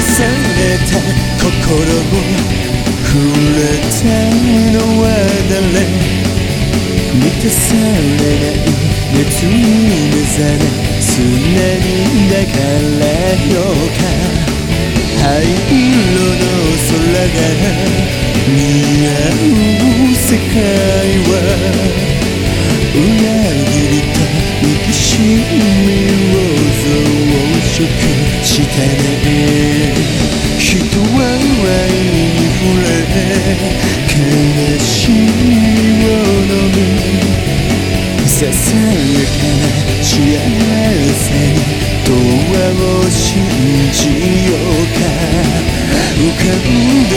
された心を触れたのは誰。満たされない熱に目覚め常にだからよかさやかな幸せに永遠を信じようか。浮かんで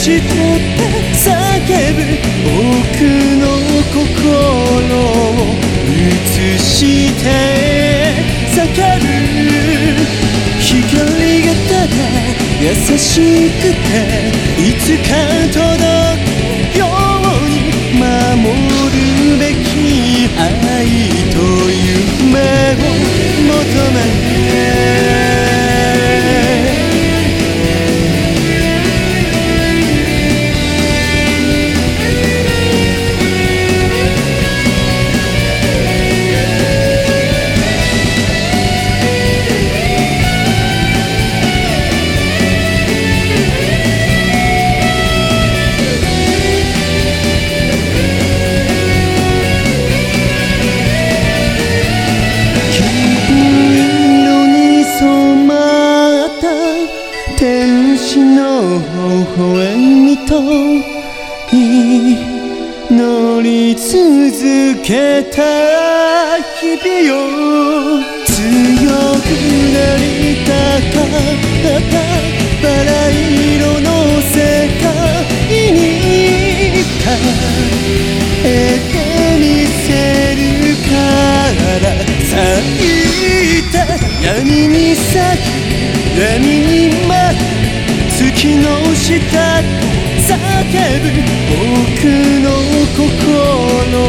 月の下で叫ぶ僕の心を映して叫ぶ光がただ優しくていつか届く微笑みと祈り続けた日々を強くなりたかったバラ色の世界。に変えてみせるから咲いた闇に咲き闇に舞う月の下叫ぶ僕の心を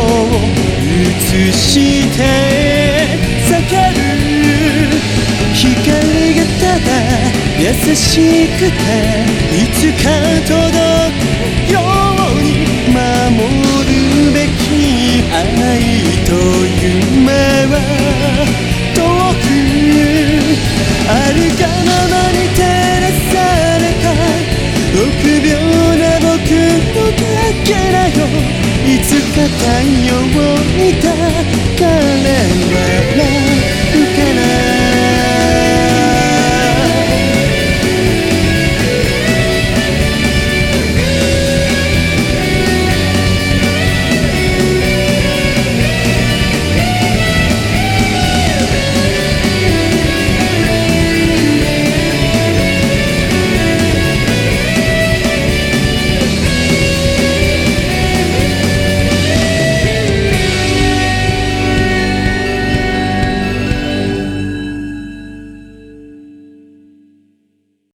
映して叫ぶ光がただ優しくていつか届くように守るべき愛と夢は遠くあるがまま